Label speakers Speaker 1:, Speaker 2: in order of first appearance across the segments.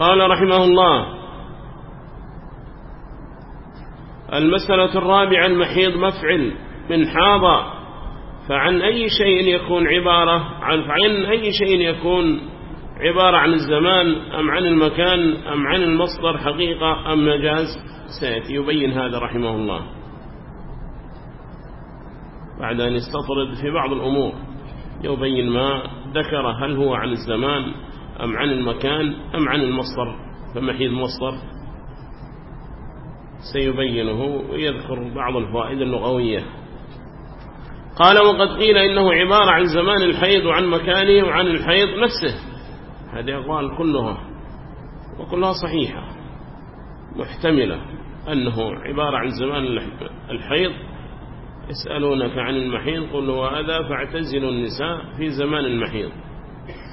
Speaker 1: قال رحمه الله المسألة الرابعة المحيض مفعل من حاض فعن أي شيء يكون عبارة عن فعن أي شيء يكون عبارة عن الزمان أم عن المكان أم عن المصدر حقيقة أم مجاز سيأتي. يبين هذا رحمه الله. بعد أن يستطرد في بعض الأمور يبين ما ذكر هل هو عن الزمان أم عن المكان أم عن المصدر فمحيد مصدر سيبينه ويذكر بعض الفوائد اللغوية. قال وقد قيل إنه عبارة عن زمان الحيض وعن مكانه وعن الحيض نفسه. هذه أقوال كلها وكلها صحيحة محتملة. أنه عبارة عن زمان الحيض يسألونك عن المحيض قل هو أذى فاعتزلوا النساء في زمان المحيض.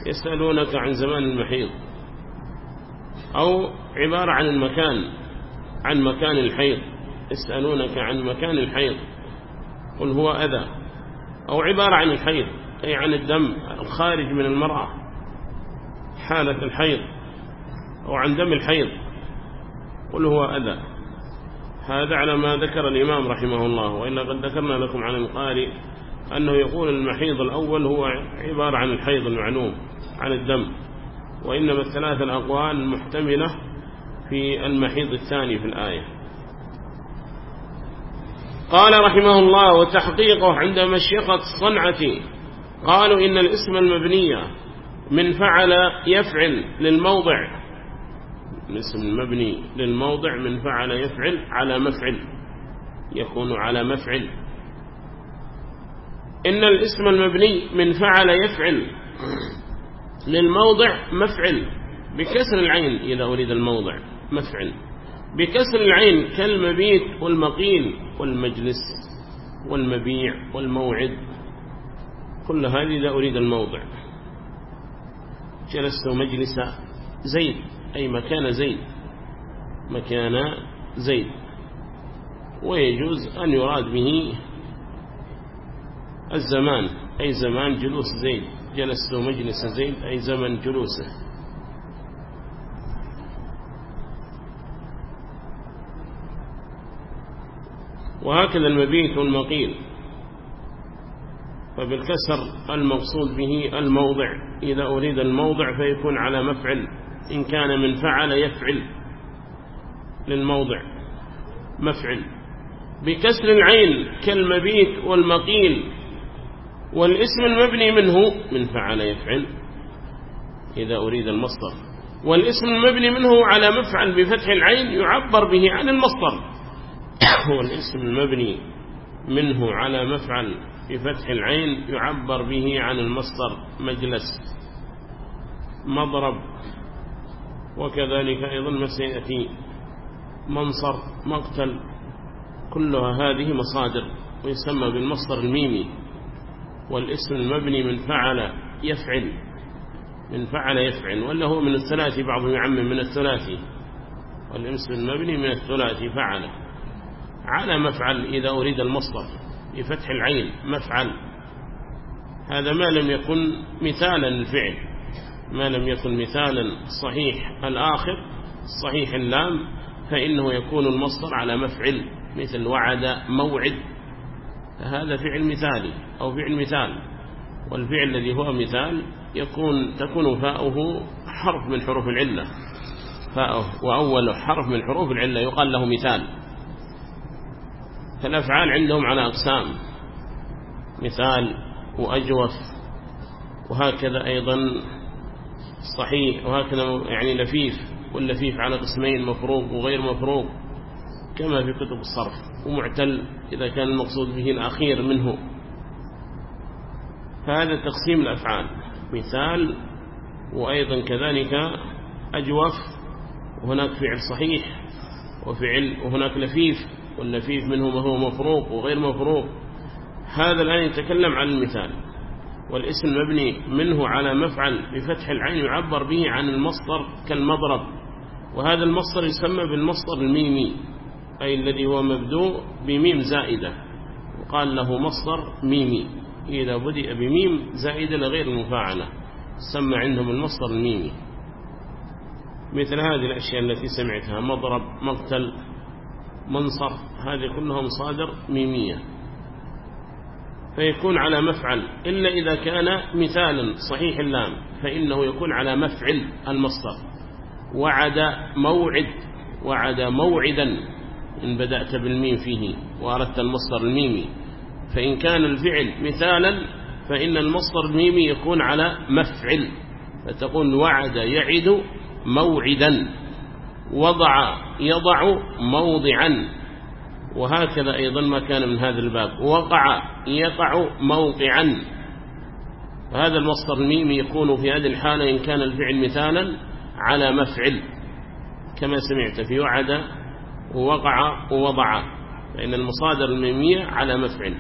Speaker 1: يسألونك عن زمان المحيض أو عبارة عن المكان عن مكان الحيض يسألونك عن مكان الحيض قل هو أذى أو عبارة عن الحيض أي عن الدم الخارج من المرأة حالة الحيض أو عن دم الحيض قل هو أذى. هذا على ما ذكر الإمام رحمه الله وإلا قد ذكرنا لكم عن القارئ أنه يقول المحيض الأول هو عبارة عن الحيض المعلوم. عن الدم وإنما الثلاثة الأقوال محتملة في المحيض الثاني في الآية. قال رحمه الله وتحقيقه عند مشيقة الصنعة قالوا إن الاسم المبني من فعل يفعل للموضع. الاسم المبني للموضع من فعل يفعل على مفعل يكون على مفعل. إن الاسم المبني من فعل يفعل للموضع مفعل بكسر العين إذا أريد الموضع مفعل بكسر العين كالمبيت والمقيل والمجلس والمبيع والموعد كل هذه إذا أريد الموضع. جلست مجلس زيد أي مكان زيد مكان زيد. ويجوز أن يراد به الزمان أي زمان جلوس زيد. جلست مجلس زيد أي زمن جلوسه. وهكذا المبيت والمقيل. فبالكسر المقصود به الموضع. إذا أريد الموضع فيكون على مفعل. إن كان من فعل يفعل للموضع. مفعل. بكسر العين كالمبيت والمقيل. والاسم المبني منه من فعل يفعل إذا أريد المصدر. والاسم المبني منه على مفعل بفتح العين يعبر به عن المصدر. والاسم المبني منه على مفعل بفتح العين يعبر به عن المصدر. مجلس مضرب وكذلك أيضا ما سيأتي منصر مقتل كلها هذه مصادر ويسمى بالمصدر الميمي. والاسم المبني من فعل يفعل من فعل يفعل ولا هو من الثلاثي؟ بعضهم يعمم من الثلاثي. والاسم المبني من الثلاثي فعل. على مفعل إذا أريد المصدر بفتح العين مفعل. هذا ما لم يكن مثالا للفعل ما لم يكن مثالا صحيح الآخر صحيح اللام فإنه يكون المصدر على مفعل مثل وعد موعد. هذا فعل مثالي أو فعل مثال والفعل الذي هو مثال يكون تكون فاؤه حرف من حروف العلة. فاؤه وأول حرف من حروف العلة يقال له مثال. فالأفعال عندهم على أقسام. مثال وأجوف وهكذا أيضا صحيح وهكذا يعني لفيف واللفيف على قسمين مفروق وغير مفروق. كما في كتب الصرف ومعتل إذا كان المقصود به الأخير منه. فهذا تقسيم الأفعال. مثال وأيضا كذلك أجوف وهناك فعل صحيح وفعل وهناك لفيف واللفيف منه ما هو مفروق وغير مفروق. هذا الآن يتكلم عن المثال والاسم المبني منه على مفعل بفتح العين يعبر به عن المصدر كالمضرب. وهذا المصدر يسمى بالمصدر الميمي. أي الذي هو مبدوء بميم زائدة. وقال له مصدر ميمي. إذا بدأ بميم زائدة لغير المفاعلة سمى عندهم المصدر الميمي. مثل هذه الأشياء التي سمعتها. مضرب مقتل منصر. هذه كلها مصادر ميمية. فيكون على مفعل. إلا إذا كان مثالا صحيح اللام. فإنه يكون على مفعل المصدر. وعد موعد. وعد موعدا. إن بدأت بالميم فيه وأردت المصدر الميمي. فإن كان الفعل مثالا فإن المصدر الميمي يكون على مفعل. فتقول وعد يعد موعدا. وضع يضع موضعا. وهكذا أيضا ما كان من هذا الباب. وقع يقع موقعا فهذا المصدر الميمي يكون في هذه الحالة إن كان الفعل مثالا على مفعل. كما سمعت في وعد ووقع ووضع فإن المصادر الميمية على مفعل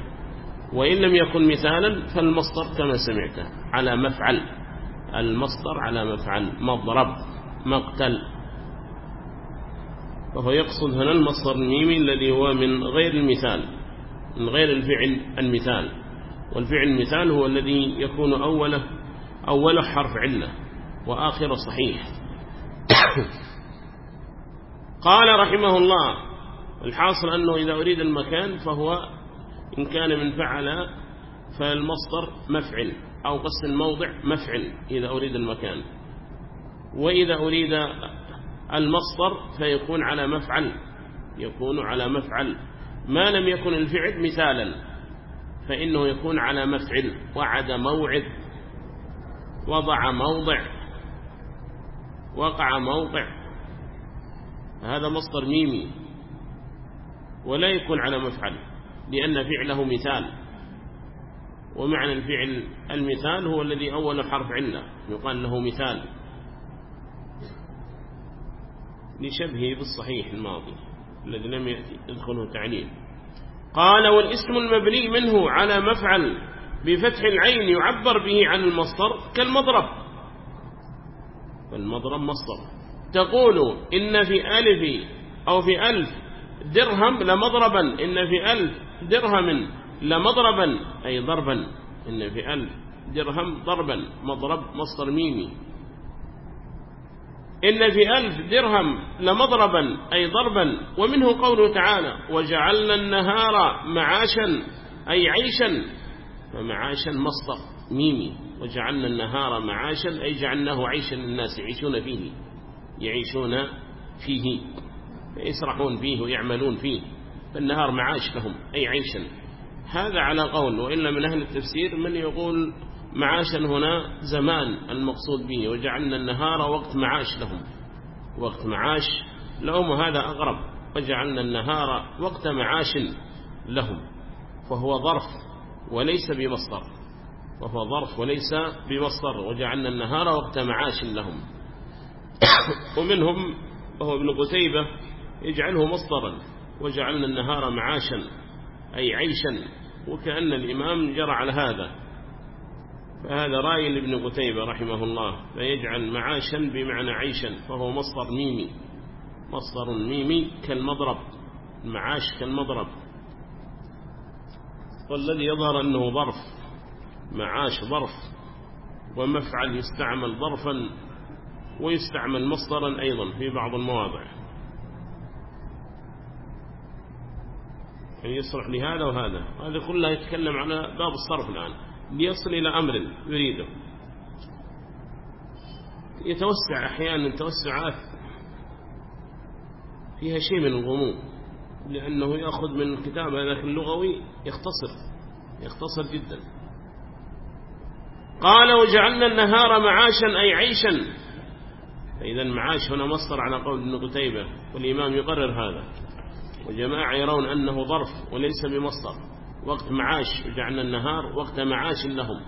Speaker 1: وإن لم يكن مثالا فالمصدر كما سمعت على مفعل المصدر على مفعل مضرب مقتل. وهو يقصد هنا المصدر الميمي الذي هو من غير المثال من غير الفعل المثال. والفعل المثال هو الذي يكون أوله أوله حرف علة وآخر صحيح. قال رحمه الله الحاصل أنه إذا أريد المكان فهو إن كان من فعل فالمصدر مفعل أو قص الموضع مفعل إذا أريد المكان. وإذا أريد المصدر فيكون على مفعل يكون على مفعل. ما لم يكن الفعل مثالا فإنه يكون على مفعل. وعد موعد وضع موضع وقع موقع هذا مصدر ميمي. ولا يكون على مفعل لأن فعله مثال. ومعنى الفعل المثال هو الذي أول حرف علة يقال له مثال. لشبهه بالصحيح الماضي الذي لم يدخله تعليل. قال والاسم المبني منه على مفعل بفتح العين يعبر به عن المصدر كالمضرب. فالمضرب مصدر. تقول إن في ألف أو في ألف درهم لمضربا إن في ألف درهم لمضربا أي ضربا إن في ألف درهم ضربا مضرب مصدر ميمي. إن في ألف درهم لمضربا أي ضربا ومنه قوله تعالى وجعلنا النهار معاشا أي عيشا فمعاشا مصدر ميمي. وجعلنا النهار معاشا أي جعلناه عيشا للناس يعيشون فيه. يعيشون فيه يسرحون فيه ويعملون فيه فالنهار معاش لهم أي عيشا. هذا على قول وإلا من أهل التفسير من يقول معاشا هنا زمان المقصود به وجعلنا النهار وقت معاش لهم. وقت معاش لهم هذا أغرب وجعلنا النهار وقت معاش لهم. فهو ظرف وليس بمصدر. وهو ظرف وليس بمصدر وجعلنا النهار وقت معاش لهم. ومنهم وهو ابن قتيبة يجعله مصدرا وجعلنا النهار معاشا أي عيشا وكأن الإمام جرى على هذا. فهذا رأي لابن قتيبة رحمه الله فيجعل معاشا بمعنى عيشا فهو مصدر ميمي. مصدر ميمي كالمضرب المعاش كالمضرب. والذي يظهر أنه ظرف معاش ظرف ومفعل يستعمل ظرفا ويستعمل مصدرا أيضا في بعض المواضع. يعني يصلح لهذا وهذا. هذا كلها يتكلم على باب الصرف الآن. ليصل إلى أمر يريده. يتوسع أحيانا توسعات فيها شيء من الغموض لأنه يأخذ من الكتاب هذاك اللغوي يختصر يختصر جدا. قال وجعلنا النهار معاشا أي عيشا فإذا المعاش هنا مصدر على قول ابن قتيبة والإمام يقرر هذا. وجماعة يرون أنه ظرف وليس بمصدر. وقت معاش جعلنا النهار وقت معاش لهم.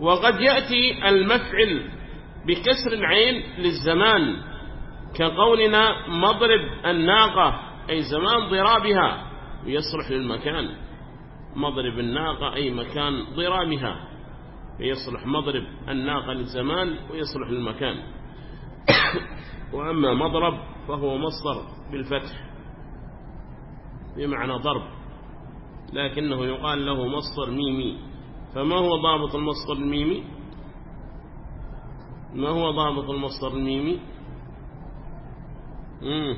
Speaker 1: وقد يأتي المفعل بكسر العين للزمان كقولنا مضرب الناقة أي زمان ضرابها ويصلح للمكان. مضرب الناقة أي مكان ضرابها يصلح مضرب الناقة للزمان ويصلح للمكان. وأما مضرب فهو مصدر بالفتح بمعنى ضرب لكنه يقال له مصدر ميمي. فما هو ضابط المصدر الميمي؟ ما هو ضابط المصدر الميمي؟ مم.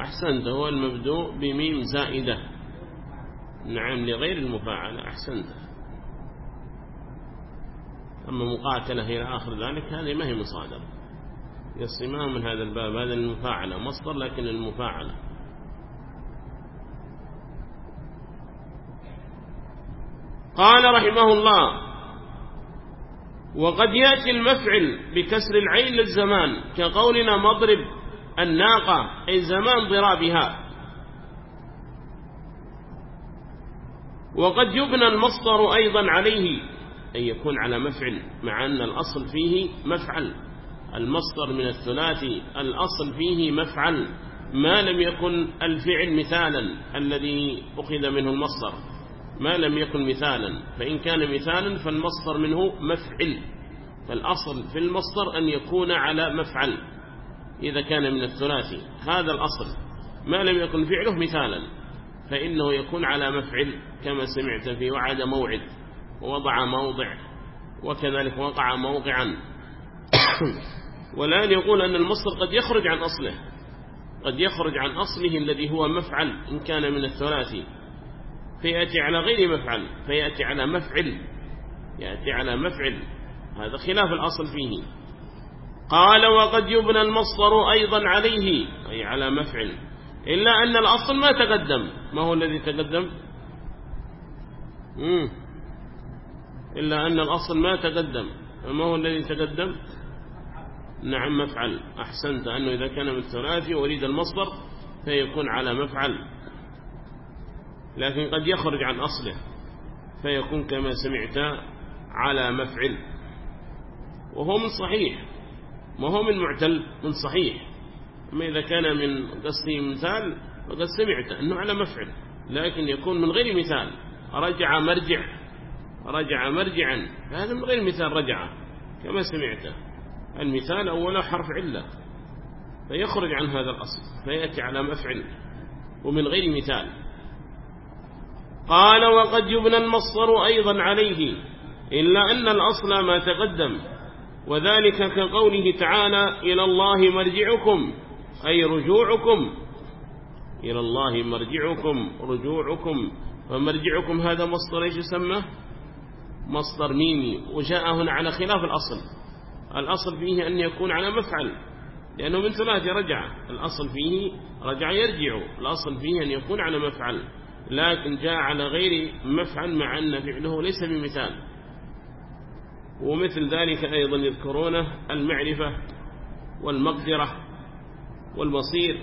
Speaker 1: أحسنت هو المبدوء بميم زائدة. نعم لغير المفاعلة أحسنت. أما مقاتلة إلى آخر ذلك هذه ما هي مصادرة يصمام من هذا الباب؟ هذا المفاعلة مصدر لكن المفاعلة. قال رحمه الله وقد يأتي المفعل بكسر العين للزمان كقولنا مضرب الناقة أي زمان ضرابها. وقد يبنى المصدر أيضا عليه أن يكون على مفعل مع أن الأصل فيه مفعل. المصدر من الثلاثي الأصل فيه مفعل. ما لم يكن الفعل مثالا الذي أخذ منه المصدر. ما لم يكن مثالا. فإن كان مثالا فالمصدر منه مفعل. فالأصل في المصدر أن يكون على مفعل. إذا كان من الثلاثي هذا الأصل. ما لم يكن فعله مثالا فإنه يكون على مفعل كما سمعت في وعد موعد. ووضع موضع وكذلك وقع موقعا. والآن يقول أن المصدر قد يخرج عن أصله قد يخرج عن أصله الذي هو مفعل إن كان من الثلاثي. فيأتي على غير مفعل فيأتي على مفعل يأتي على مفعل. هذا خلاف الأصل فيه. قال وقد يبنى المصدر أيضا عليه أي على مفعل. إلا أن الأصل ما تقدم. ما هو الذي تقدم؟ مم. إلا أن الأصل ما تقدم. فما هو الذي تقدم؟ نعم مفعل. أحسنت أنه إذا كان من ثلاثي وريد المصدر فيكون على مفعل. لكن قد يخرج عن أصله فيكون كما سمعت على مفعل. وهو من صحيح. ما هو من معتل؟ من صحيح. أما إذا كان من قصده مثال فقد سمعت أنه على مفعل. لكن يكون من غير مثال. رجع مرجع. رجع مرجعا. هذا من غير مثال رجع كما سمعت. المثال أولا حرف علة. فيخرج عن هذا الأصل فيأتي على مفعل ومن غير مثال. قال وقد يبنى المصدر أيضا عليه إلا أن الأصل ما تقدم. وذلك كقوله تعالى إلى الله مرجعكم أي رجوعكم. إلى الله مرجعكم رجوعكم. فمرجعكم هذا مصدر إيش يسمى؟ مصدر ميمي وجاء هنا على خلاف الأصل. الأصل فيه أن يكون على مفعل لأنه من ثلاثة رجع. الأصل فيه رجع يرجع الأصل فيه أن يكون على مفعل. لكن جاء على غير مفعل مع أن فعله ليس بمثال. ومثل ذلك أيضا يذكرونه المعرفة والمقدرة والمصير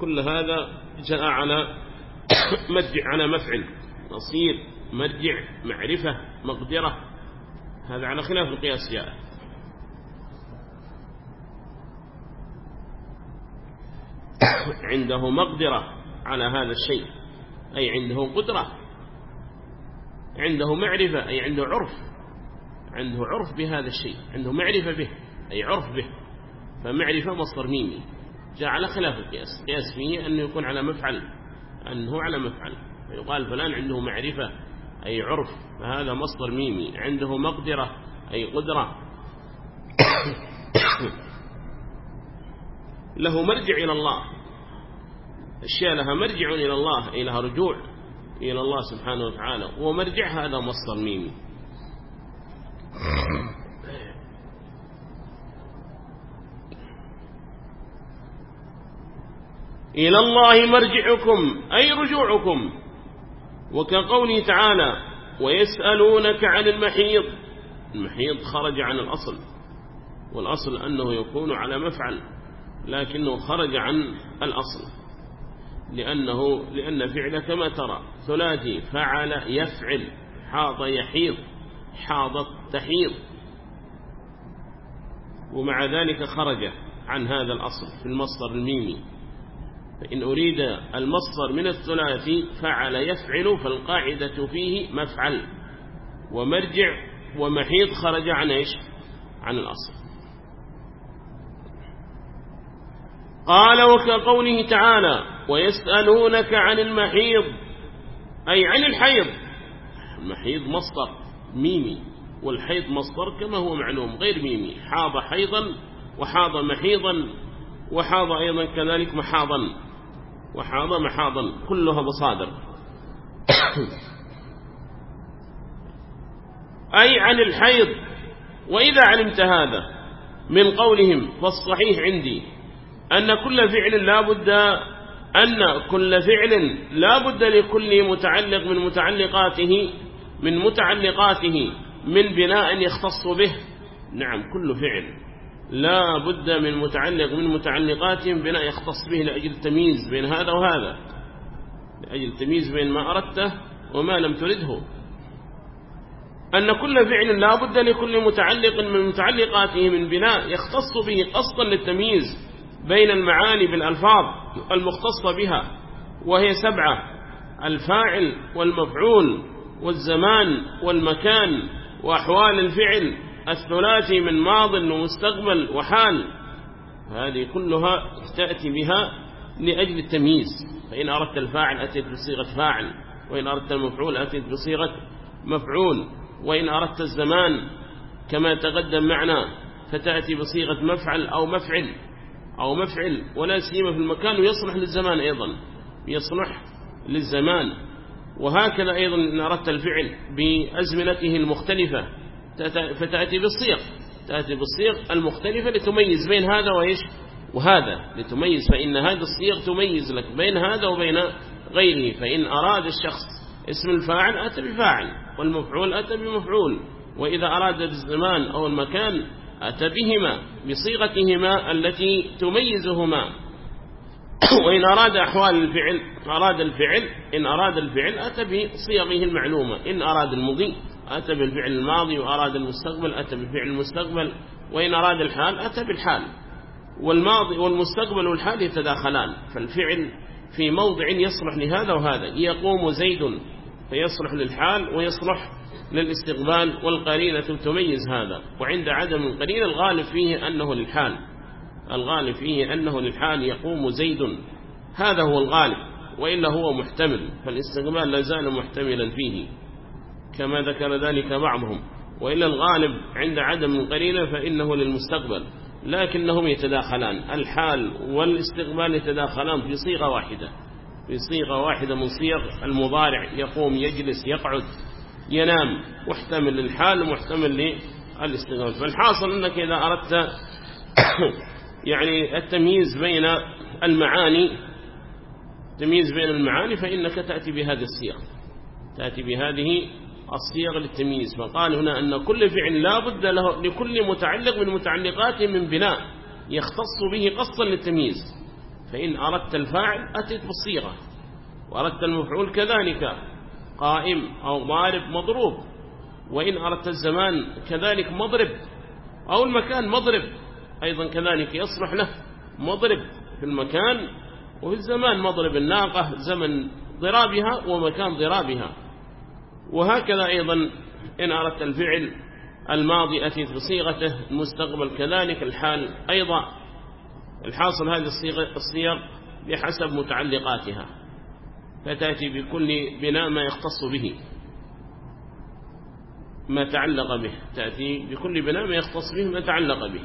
Speaker 1: كل هذا جاء على مرجع على مفعل مصير مرجع معرفة مقدرة. هذا على خلاف القياس جاء عنده مقدرة على هذا الشيء أي عنده قدرة. عنده معرفة أي عنده عرف. عنده عرف بهذا الشيء عنده معرفة به أي عرف به. فمعرفة مصدر ميمي. جاء على خلاف القياس. قياس فيه أنه يكون على مفعل أنه على مفعل. فيقال فلان عنده معرفة أي عرف فهذا مصدر ميمي. عنده مقدرة أي قدرة. له مرجع إلى الله. الشيء لها مرجع إلى الله أي لها رجوع إلى الله سبحانه وتعالى. ومرجع هذا مصدر ميمي. إلى الله مرجعكم أي رجوعكم. وكقوله تعالى ويسألونك عن المحيض. المحيض خرج عن الأصل والأصل أنه يكون على مفعل لكنه خرج عن الأصل لأنه لأن فعل كما ترى ثلاثي فعل يفعل حاض يحيض حاضت تحيض ومع ذلك خرج عن هذا الأصل في المصدر الميمي. فإن أريد المصدر من الثلاثي فعل يفعل فالقاعدة فيه مفعل. ومرجع ومحيط خرج عن إيش؟ عن الأصل. قال وكقوله تعالى ويسألونك عن المحيض أي عن الحيض. المحيض مصدر ميمي والحيض مصدر كما هو معلوم غير ميمي. حاض حيضا وحاض محيضا وحاض أيضا كذلك محاضا. وحاض محاضا كلها مصادر. أي عن الحيض وإذا علمت هذا من قولهم فالصحيح عندي أن كل فعل لا بد أن كل فعل لا بد لكل متعلق من متعلقاته من متعلقاته من بناء يختص به. نعم كل فعل. لا بد من متعلق من متعلقاتهم بناء يختص به لأجل التمييز بين هذا وهذا. لأجل التمييز بين ما أردته وما لم ترده. أن كل فعل لا بد لكل متعلق من متعلقاته من بناء يختص به قصدا للتمييز بين المعاني بالألفاظ المختصة بها وهي سبعة الفاعل والمفعول والزمان والمكان وأحوال الفعل الثلاثي من ماض ومستقبل وحال. هذه كلها تأتي بها لأجل التمييز. فإن أردت الفاعل أتيت بصيغة فاعل وإن أردت المفعول أتيت بصيغة مفعول وإن أردت الزمان كما تقدم معنا فتأتي بصيغة مفعل أو مفعل أو مفعل ولا سيما في المكان ويصلح للزمان أيضا. يصلح للزمان. وهكذا أيضا إن أردت الفعل بأزمنته المختلفة. فتأتي بالصيغ. تأتي بالصيغ المختلفة لتميز بين هذا وإيش؟ وهذا. لتميز فإن هذا الصيغ تميز لك بين هذا وبين غيره. فإن أراد الشخص اسم الفاعل أتى بفاعل والمفعول أتى بمفعول. وإذا أراد الزمان أو المكان أتى بهما بصيغتهما التي تميزهما. وإن أراد أحوال الفعل أراد الفعل إن أراد الفعل أتى بصيغه المعلومة. إن أراد المضي أتى بالفعل الماضي وأراد المستقبل أتى بالفعل المستقبل. وإن أراد الحال أتى بالحال. والماضي والمستقبل والحال يتداخلان. فالفعل في موضع يصلح لهذا وهذا. يقوم زيد فيصلح للحال ويصلح للاستقبال والقرينة تميز هذا. وعند عدم القرينة الغالب فيه أنه للحال. الغالب فيه أنه للحال يقوم زيد. هذا هو الغالب وإلا هو محتمل. فالاستقبال لا زال محتملا فيه. كما ذكر ذلك بعضهم. وإلا الغالب عند عدم القرينة فإنه للمستقبل لكنهم يتداخلان. الحال والاستقبال يتداخلان في صيغة واحدة. في صيغة واحدة من صيغ المضارع يقوم يجلس يقعد ينام. محتمل للحال ومحتمل للاستقبال. فالحاصل أنك إذا أردت يعني التمييز بين المعاني تمييز بين المعاني فإنك تأتي بهذه الصيغ. تأتي بهذه الصيغ للتمييز فقال هنا أن كل فعل لا بد له لكل متعلق من متعلقاته من بناء يختص به قصدا للتمييز. فإن أردت الفاعل أتت بالصيغة وأردت المفعول كذلك قائم أو ضارب مضروب وإن أردت الزمان كذلك مضرب أو المكان مضرب أيضا كذلك يصلح له مضرب في المكان وفي الزمان مضرب الناقة زمن ضرابها ومكان ضرابها. وهكذا أيضا إن أردت الفعل الماضي أتيت بصيغته المستقبل كذلك الحال أيضا. الحاصل هذه الصيغ بحسب متعلقاتها فتأتي بكل بناء ما يختص به ما تعلق به تأتي بكل بناء ما يختص به ما تعلق به.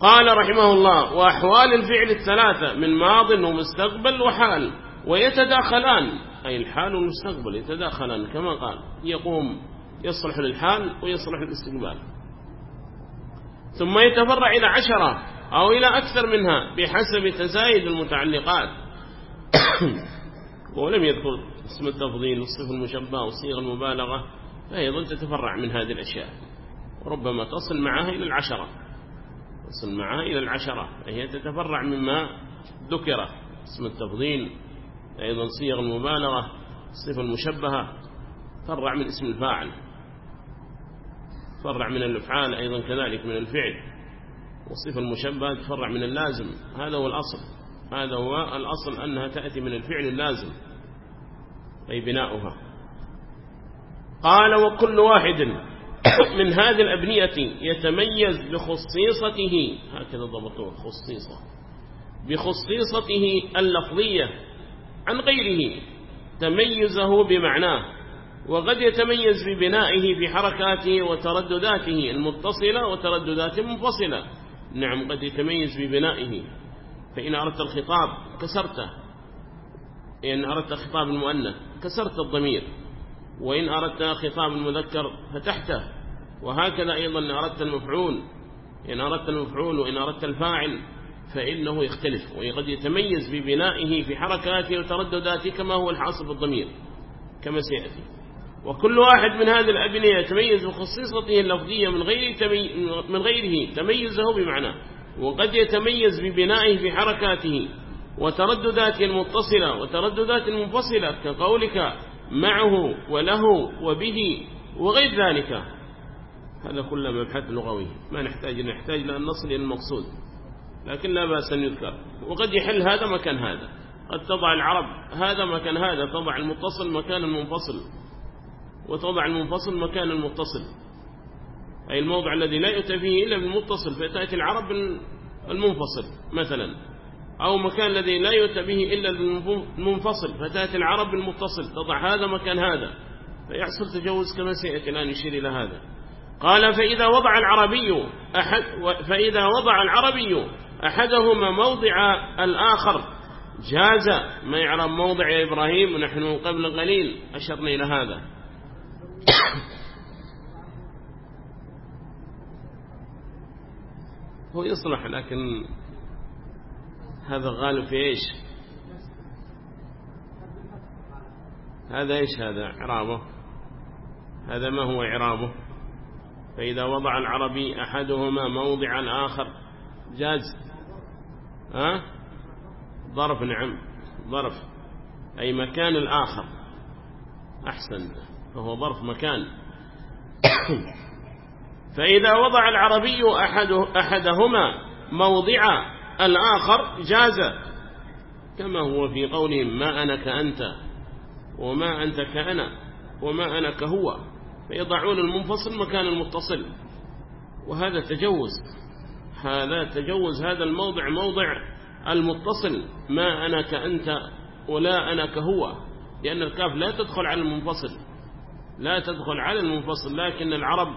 Speaker 1: قال رحمه الله وأحوال الفعل الثلاثة من ماض ومستقبل وحال. ويتداخلان. أي الحال والمستقبل يتداخلان كما قال. يقوم يصلح للحال ويصلح للاستقبال ثم يتفرع إلى عشرة أو إلى أكثر منها بحسب تزايد المتعلقات. ولم يذكر اسم التفضيل والصفة المشبهة والصيغة المبالغة فأيضا تتفرع من هذه الأشياء. وربما تصل معها إلى العشرة. تصل معها إلى العشرة. فهي تتفرع مما ذكر. اسم التفضيل أيضا صيغ المبالغة الصفة المشبهة فرع من اسم الفاعل. فرع من الأفعال أيضا كذلك من الفعل. والصفة المشبهة تفرع من اللازم. هذا هو الأصل. هذا هو الأصل أنها تأتي من الفعل اللازم أي بناؤها. قال وكل واحد من هذه الأبنية يتميز بخصيصته. هكذا ضبطوه خصيصة. بخصيصته اللفظية عن غيره تميزه بمعناه وقد يتميز ببنائه في حركاته وتردداته المتصلة وتردداته المنفصلة نعم قد يتميز ببنائه. فإن أردت الخطاب كسرته. إن أردت خطاب المؤنث كسرت الضمير. وإن أردت خطاب المذكر فتحته. وهكذا أيضا إن أردت المفعول. إن أردت المفعول وإن أردت الفاعل فإنه يختلف وقد يتميز ببنائه في حركاته وتردداته كما هو الحاصل بالضمير كما سيأتي. وكل واحد من هذه الأبنية يتميز بخصيصته اللفظية من غير تمي... من غيره تميزه بمعنى. وقد يتميز ببنائه في حركاته وتردداته المتصلة وترددات المنفصلة كقولك معه وله وبه وغير ذلك. هذا كله مبحث لغوي ما نحتاج نحتاج لأن نصل إلى المقصود. لكن لا بأس أن يذكر. وقد يحل هذا مكان هذا. قد تضع العرب هذا مكان هذا تضع المتصل مكان المنفصل وتضع المنفصل مكان المتصل. أي الموضع الذي لا يؤتى فيه إلا بالمتصل فتأتي العرب المنفصل مثلا. أو مكان الذي لا يؤتى به إلا بالمنفصل فتأتي العرب بالمتصل تضع هذا مكان هذا. فيحصل تجوز كما سيأتي الآن يشير إلى هذا. قال فإذا وضع العربي أحد فإذا وضع العربي أحدهما موضع الآخر جاز ما يعرف موضع إبراهيم ونحن قبل قليل أشرنا إلى هذا. هو يصلح لكن هذا غالب في إيش؟ هذا إيش هذا؟ إعرابه. هذا ما هو إعرابه؟ فإذا وضع العربي أحدهما موضع الآخر جاز. ها؟ ظرف نعم. ظرف. أي مكان الآخر. أحسن. فهو ظرف مكان. فإذا وضع العربي أحد أحدهما موضع الآخر جاز. كما هو في قولهم ما أنا كأنت وما أنت كأنا وما أنا كهو. فيضعون المنفصل مكان المتصل. وهذا تجوز. هذا تجوز. هذا الموضع موضع المتصل. ما أنا كأنت ولا أنا كهو لأن الكاف لا تدخل على المنفصل. لا تدخل على المنفصل. لكن العرب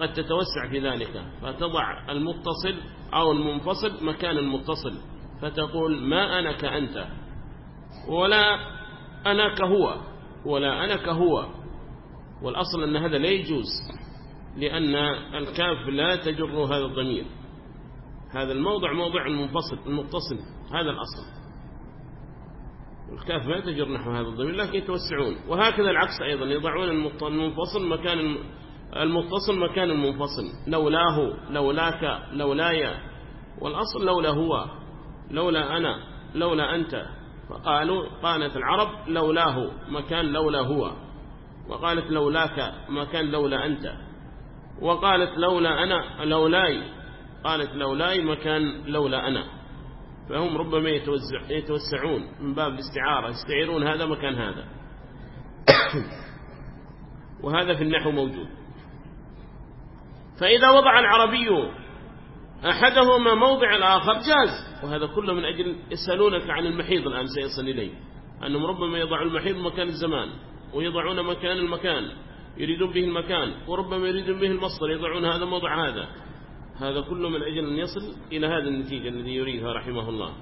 Speaker 1: قد تتوسع في ذلك. فتضع المتصل أو المنفصل مكان المتصل. فتقول ما أنا كأنت ولا أنا كهو ولا أنا كهو والأصل أن هذا لا يجوز لأن الكاف لا تجر هذا الضمير. هذا الموضع موضع المنفصل المتصل هذا الأصل. الكاف ما تجر نحو هذا الضمير لكن يتوسعون. وهكذا العكس أيضا يضعون المنفصل مكان المتصل مكان المنفصل لولاه لولاك لولاي. والأصل لولا هو لولا أنا لولا أنت. فقالوا قالت العرب لولاه مكان لولا هو. وقالت لولاك مكان لولا أنت. وقالت لولا أنا لولاي. قالت لولاي مكان لولا أنا. فهم ربما يتوزع يتوسعون من باب الاستعارة. يستعيرون هذا مكان هذا. وهذا في النحو موجود. فإذا وضع العربي أحدهما موضع الآخر جاز. وهذا كله من أجل يسألونك عن المحيض الآن سيصل إليه أنهم ربما يضعوا المحيض مكان الزمان. ويضعون مكان المكان يريدون به المكان وربما يريدون به المصدر يضعون هذا موضع هذا. هذا كله من أجل أن يصل إلى هذه النتيجة الذي يريدها رحمه الله.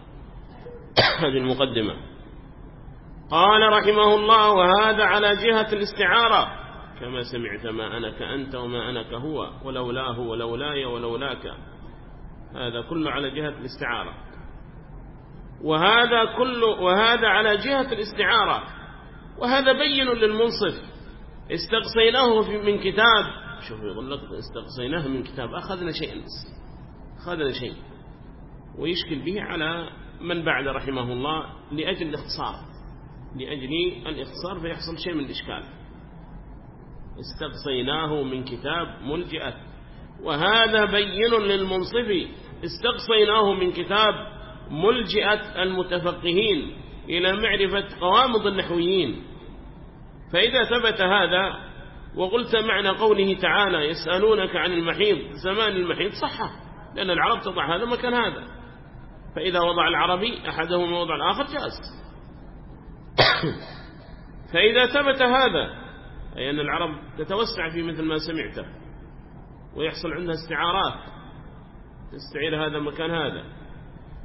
Speaker 1: هذه المقدمة. قال رحمه الله وهذا على جهة الاستعارة. كما سمعت ما أنا كأنت وما أنا كهو ولولاه ولولاي ولولاك. هذا كله على جهة الاستعارة. وهذا كله وهذا على جهة الاستعارة. وهذا بين للمنصف. استقصيناه من كتاب. شوف يقول لك استقصيناه من كتاب. أخذنا شيئا. أخذنا شيء ويشكل به على من بعد رحمه الله لأجل الاختصار. لأجل الاختصار فيحصل شيء من الإشكال. استقصيناه من كتاب ملجئة وهذا بين للمنصف. استقصيناه من كتاب ملجئة المتفقهين. إلى معرفة قوامض النحويين. فإذا ثبت هذا وقلت معنى قوله تعالى يسألونك عن المحيض زمان المحيض صحة لأن العرب تضع هذا مكان هذا. فإذا وضع العربي أحدهم وضع الآخر جاز. فإذا ثبت هذا أي أن العرب تتوسع في مثل ما سمعته ويحصل عندها استعارات تستعير هذا مكان هذا.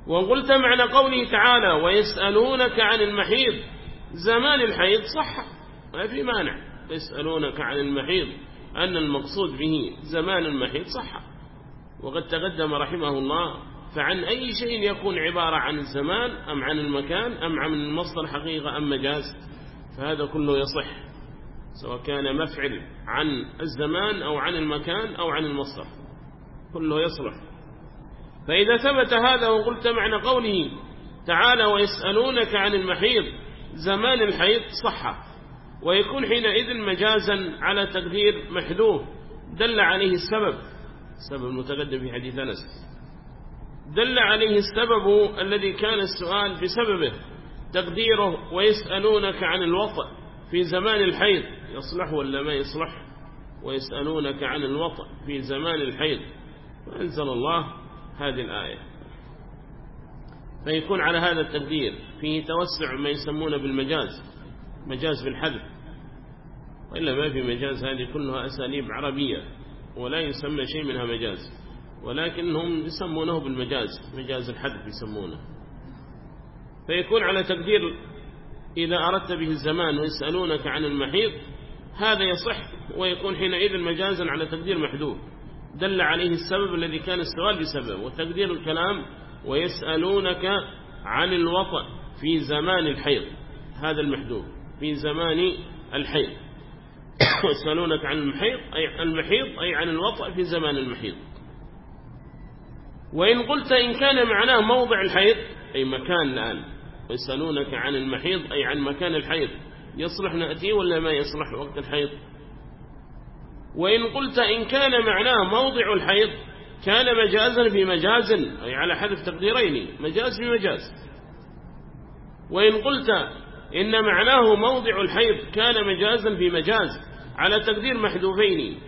Speaker 1: وقلت معنى قوله تعالى ويسألونك عن المحيض. زمان الحيض صح ما في مانع. يسألونك عن المحيض أن المقصود به زمان المحيض صح. وقد تقدم رحمه الله فعن أي شيء يكون عبارة عن الزمان أم عن المكان أم عن المصدر حقيقة أم مجاز فهذا كله يصح. سواء كان مفعل عن الزمان أو عن المكان أو عن المصدر كله يصلح. فإذا ثبت هذا وقلت معنى قوله تعالى ويسألونك عن المحيض زمان الحيض صح ويكون حينئذ مجازا على تقدير محذوف دل عليه السبب. السبب المتقدم في حديث أنس. دل عليه السبب الذي كان السؤال بسببه تقديره ويسألونك عن الوطأ في زمان الحيض يصلح ولا ما يصلح؟ ويسألونك عن الوطأ في زمان الحيض وأنزل الله هذه الآية. فيكون على هذا التقدير فيه توسع ما يسمونه بالمجاز مجاز بالحذف. وإلا ما في مجاز هذه كلها أساليب عربية ولا يسمى شيء منها مجاز. ولكنهم يسمونه بالمجاز مجاز الحذف يسمونه. فيكون على تقدير إذا أردت به الزمان ويسألونك عن المحيط هذا يصح ويكون حينئذ مجازا على تقدير محدود دل عليه السبب الذي كان السؤال بسبب وتقدير الكلام ويسألونك عن الوطأ في زمان الحيض هذا المحدود في زمان الحيض. يسألونك عن المحيض أي المحيض أي عن الوطأ في زمان المحيض. وإن قلت إن كان معناه موضع الحيض أي مكان الآن ويسألونك عن المحيض أي عن مكان الحيض يصلح نأتي ولا ما يصلح وقت الحيض؟ وإن قلت إن كان معناه موضع الحيض كان مجازا في مجاز أي على حذف تقديرين مجاز في مجاز. وإن قلت إن معناه موضع الحيض كان مجازا في مجاز على تقدير محذوفين.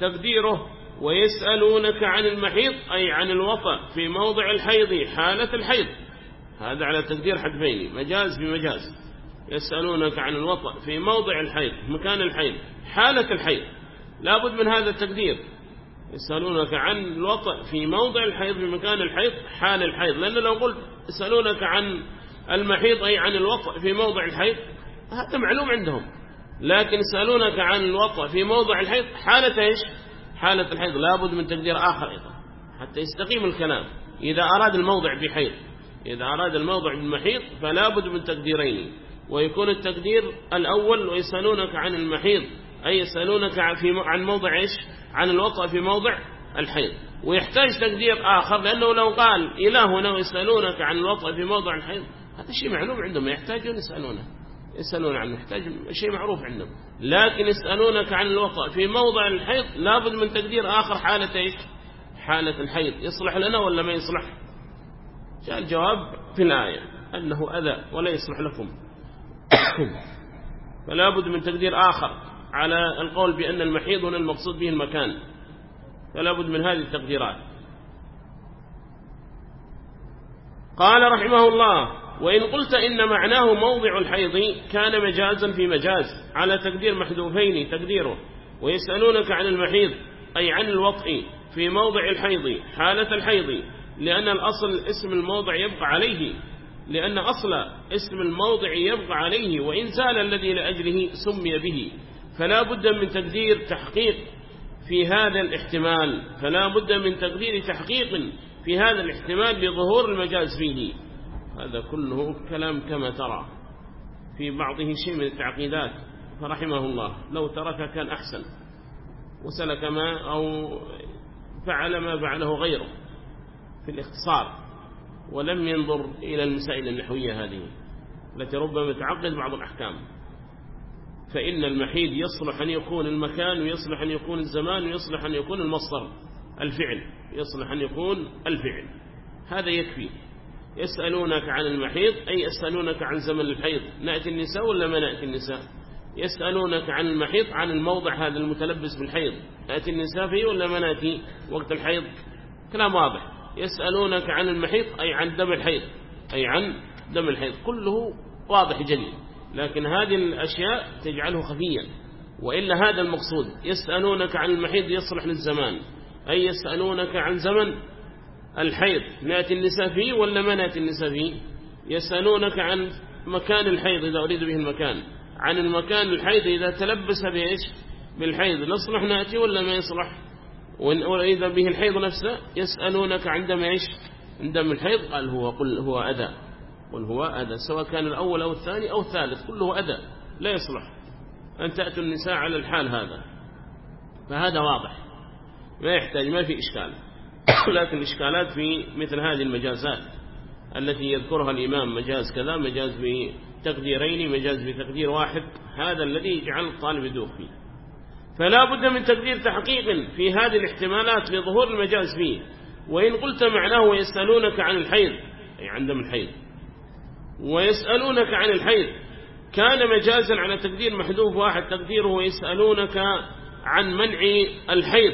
Speaker 1: تقديره ويسألونك عن المحيض أي عن الوطأ في موضع الحيض حالة الحيض. هذا على تقدير حذفين مجاز بمجاز يسألونك عن الوطأ في موضع الحيض مكان الحيض حالة الحيض. لابد من هذا التقدير. يسألونك عن الوطأ في موضع الحيض في مكان الحيض حال الحيض. لأن لو قلت يسألونك عن المحيض أي عن الوطأ في موضع الحيض هذا معلوم عندهم. لكن يسألونك عن الوطأ في موضع الحيض حالة إيش؟ حالة الحيض. لابد من تقدير آخر أيضا حتى يستقيم الكلام. إذا أراد الموضع بحيض إذا أراد الموضع بالمحيض فلا بد من تقديرين. ويكون التقدير الأول ويسألونك عن المحيض. أي يسألونك عن موضع إيش؟ عن الوطأ في موضع الحيض. ويحتاج تقدير آخر لأنه لو قال إلى هنا ويسألونك عن الوطأ في موضع الحيض هذا شيء معلوم عندهم يحتاجون يسألونه. يسألون عنه يحتاج شيء معروف عندهم. لكن يسألونك عن الوطأ في موضع الحيض لابد من تقدير آخر حالة إيش؟ حالة الحيض. يصلح لنا ولا ما يصلح؟ جاء الجواب في الآية أنه أذى ولا يصلح لكم. فلا بد من تقدير آخر. على القول بأن المحيض هنا المقصود به المكان فلا بد من هذه التقديرات. قال رحمه الله وإن قلت إن معناه موضع الحيض كان مجازا في مجاز على تقدير محذوفين تقديره. ويسألونك عن المحيض أي عن الوطء في موضع الحيض حالة الحيض لأن الأصل اسم الموضع يبقى عليه. لأن أصل اسم الموضع يبقى عليه وإن زال الذي لأجله سمي به. فلا بد من تقدير تحقيق في هذا الاحتمال فلا بد من تقدير تحقيق في هذا الاحتمال لظهور المجاز فيه. هذا كله كلام كما ترى. في بعضه شيء من التعقيدات فرحمه الله. لو ترك كان أحسن. وسلك ما أو فعل ما فعله غيره في الاختصار. ولم ينظر إلى المسائل النحوية هذه التي ربما تعقد بعض الأحكام. فإن المحيد يصلح أن يكون المكان ويصلح أن يكون الزمان ويصلح أن يكون المصدر الفعل يصلح أن يكون الفعل. هذا يكفي. يسألونك عن المحيض أي يسألونك عن زمن الحيض نأتي النساء ولا ما نأتي النساء؟ يسألونك عن المحيض عن الموضع هذا المتلبس بالحيض نأتي النساء فيه ولا ما نأتي وقت الحيض؟ كلام واضح. يسألونك عن المحيض أي عن دم الحيض أي عن دم الحيض كله واضح جلي لكن هذه الأشياء تجعله خفيا. وإلا هذا المقصود. يسألونك عن المحيض يصلح للزمان. أي يسألونك عن زمن الحيض. نأتي النساء فيه ولا ما نأتي النساء فيه؟ يسألونك عن مكان الحيض إذا أريد به المكان. عن المكان الحيض إذا تلبس بإيش؟ بالحيض. نصلح نأتي ولا ما يصلح؟ وإذا به الحيض نفسه يسألونك عندما إيش؟ عندما الحيض؟ قال هو قل هو أذى. قل هو أذى سواء كان الأول أو الثاني أو الثالث كله أذى لا يصلح أن تأتوا النساء على الحال هذا. فهذا واضح. ما يحتاج ما في إشكال. لكن الإشكالات في مثل هذه المجازات التي يذكرها الإمام مجاز كذا مجاز بتقديرين مجاز بتقدير واحد هذا الذي يجعل الطالب يدوخ فيه. فلا بد من تقدير تحقيق في هذه الاحتمالات لظهور المجاز فيه. وإن قلت معناه ويسألونك عن الحيض أي عن دم الحيض. ويسألونك عن الحيض. كان مجازا على تقدير محذوف واحد تقديره ويسألونك عن منع الحيض.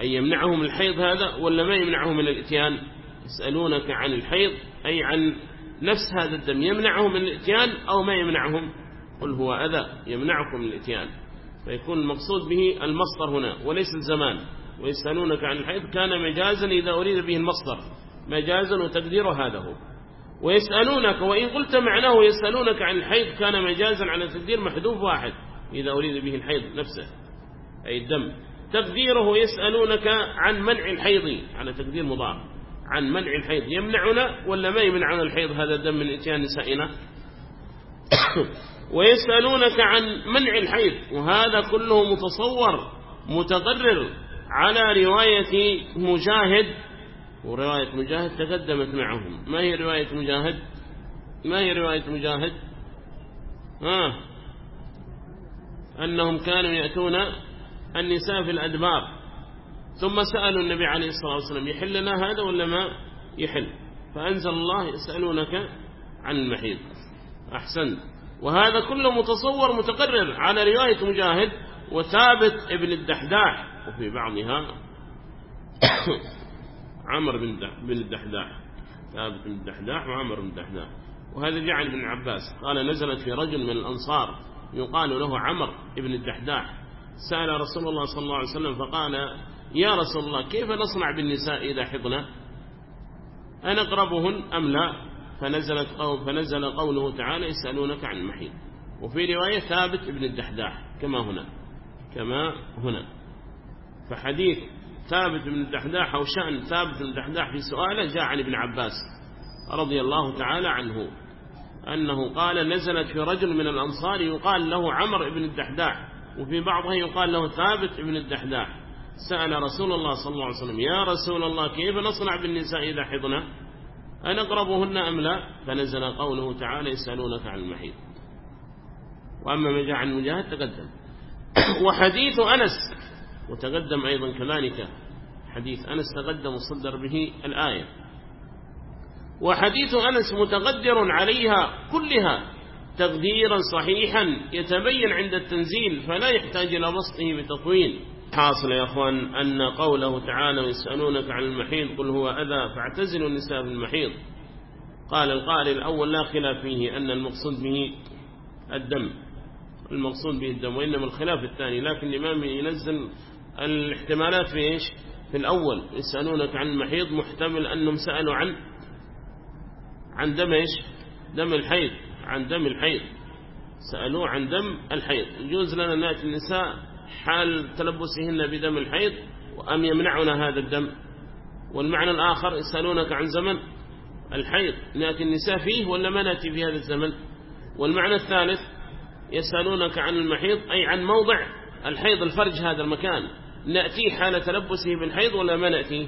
Speaker 1: أي يمنعهم الحيض هذا ولا ما يمنعهم من الإتيان؟ يسألونك عن الحيض أي عن نفس هذا الدم. يمنعهم من الإتيان أو ما يمنعهم؟ قل هو أذى يمنعكم من الإتيان. فيكون المقصود به المصدر هنا وليس الزمان. ويسألونك عن الحيض. كان مجازا إذا أريد به المصدر. مجازا وتقدير هذا هو. ويسألونك وإن قلت معناه يسألونك عن الحيض كان مجازا على تقدير محذوف واحد إذا أريد به الحيض نفسه أي الدم. تقديره يسألونك عن منع الحيض على تقدير مضاف. عن منع الحيض يمنعنا ولا ما يمنعنا الحيض؟ هذا الدم من إتيان نسائنا. ويسألونك عن منع الحيض وهذا كله متصور متقرر على رواية مجاهد ورواية مجاهد تقدمت معهم. ما هي رواية مجاهد؟ ما هي رواية مجاهد؟ آه أنهم كانوا يأتون النساء في الأدبار. ثم سألوا النبي عليه الصلاة والسلام يحل لنا هذا ولا ما يحل؟ فأنزل الله يسألونك عن المحيط أحسن. وهذا كله متصور متقرر على رواية مجاهد وثابت ابن الدحداح وفي بعضها. عمر بن الدحداح. ثابت بن الدحداح وعمر بن الدحداح. وهذا جعل ابن عباس قال نزلت في رجل من الأنصار يقال له عمر بن الدحداح. سأل رسول الله صلى الله عليه وسلم فقال يا رسول الله كيف نصنع بالنساء إذا حضنا أنقربهن أم لا؟ فنزلت قول فنزل قوله تعالى يسألونك عن المحيط وفي رواية ثابت ابن الدحداح كما هنا. كما هنا. فحديث ثابت بن الدحداح أو شأن ثابت بن الدحداح في سؤاله جاء عن ابن عباس رضي الله تعالى عنه أنه قال نزلت في رجل من الأنصار يقال له عمر بن الدحداح وفي بعضها يقال له ثابت بن الدحداح سأل رسول الله صلى الله عليه وسلم يا رسول الله كيف نصنع بالنساء إذا حضنا أنقربهن أم لا؟ فنزل قوله تعالى يسألونك عن المحيط وأما ما جاء عن مجاهد تقدم. وحديث أنس وتقدم أيضا كذلك حديث أنس تقدم وصدر به الآية. وحديث أنس متقدر عليها كلها تقديرا صحيحا يتبين عند التنزيل فلا يحتاج إلى بسطه بتطويل حاصل يا أخوان أن قوله تعالى ويسألونك عن المحيط قل هو أذى فاعتزلوا النساء في المحيط قال القائل الأول لا خلاف فيه أن المقصود به الدم المقصود به الدم وإنما الخلاف الثاني لكن الإمام ينزل الاحتمالات في إيش؟ في الأول يسألونك عن المحيط محتمل أنهم سألوا عن عن دم إيش؟ دم الحيض عن دم الحيض. سألوه عن دم الحيض. يجوز لنا نأتي النساء حال تلبسهن بدم الحيض وأم يمنعنا هذا الدم. والمعنى الآخر يسألونك عن زمن الحيض. نأتي النساء فيه ولا ما نأتي في هذا الزمن؟ والمعنى الثالث يسألونك عن المحيض أي عن موضع الحيض الفرج هذا المكان نأتيه حال تلبسه بالحيض ولا ما نأتيه؟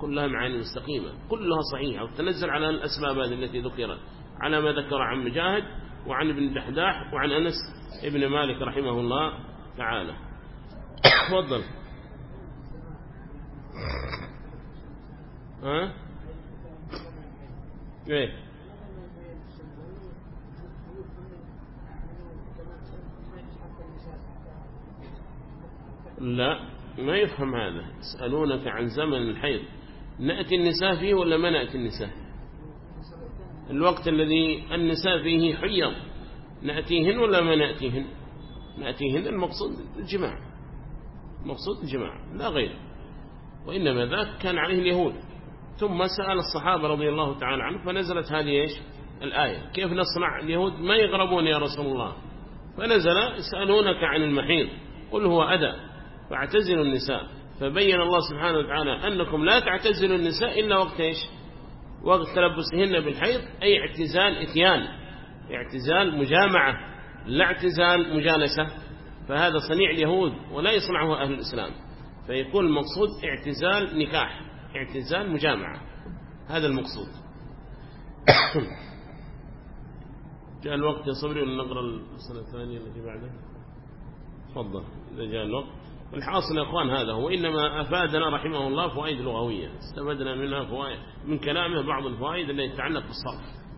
Speaker 1: كلها معاني مستقيمة كلها صحيحة وتنزل على الأسباب هذه التي ذكرت على ما ذكر عن مجاهد وعن ابن دحداح وعن أنس ابن مالك رحمه الله تعالى. تفضل. ها؟ إيه. لا ما يفهم هذا. يسألونك عن زمن الحيض. نأتي النساء فيه ولا ما نأتي النساء؟ الوقت الذي النساء فيه حيض نأتيهن ولا ما نأتيهن؟ نأتيهن المقصود الجماع. المقصود الجماع لا غير. وإنما ذاك كان عليه اليهود. ثم سأل الصحابة رضي الله تعالى عنه فنزلت هذه إيش؟ الآية. كيف نصنع اليهود؟ ما يغربون يا رسول الله. فنزل يسألونك عن المحيط قل هو أدى فاعتزلوا النساء. فبين الله سبحانه وتعالى أنكم لا تعتزلوا النساء إلا وقت إيش؟ وقت تلبسهن بالحيض أي اعتزال إتيان. اعتزال مجامعة. لا اعتزال مجالسة. فهذا صنيع اليهود ولا يصنعه أهل الإسلام. فيكون المقصود اعتزال نكاح اعتزال مجامعة. هذا المقصود. جاء الوقت يا صبري ونقرأ السنة الثانية التي بعدها. تفضل. إذا جاء الوقت. الحاصل يا أخوان هذا هو إنما أفادنا رحمه الله فوائد لغوية استفدنا منها فوائد من كلامه بعض الفوائد التي تتعلق بالصرف.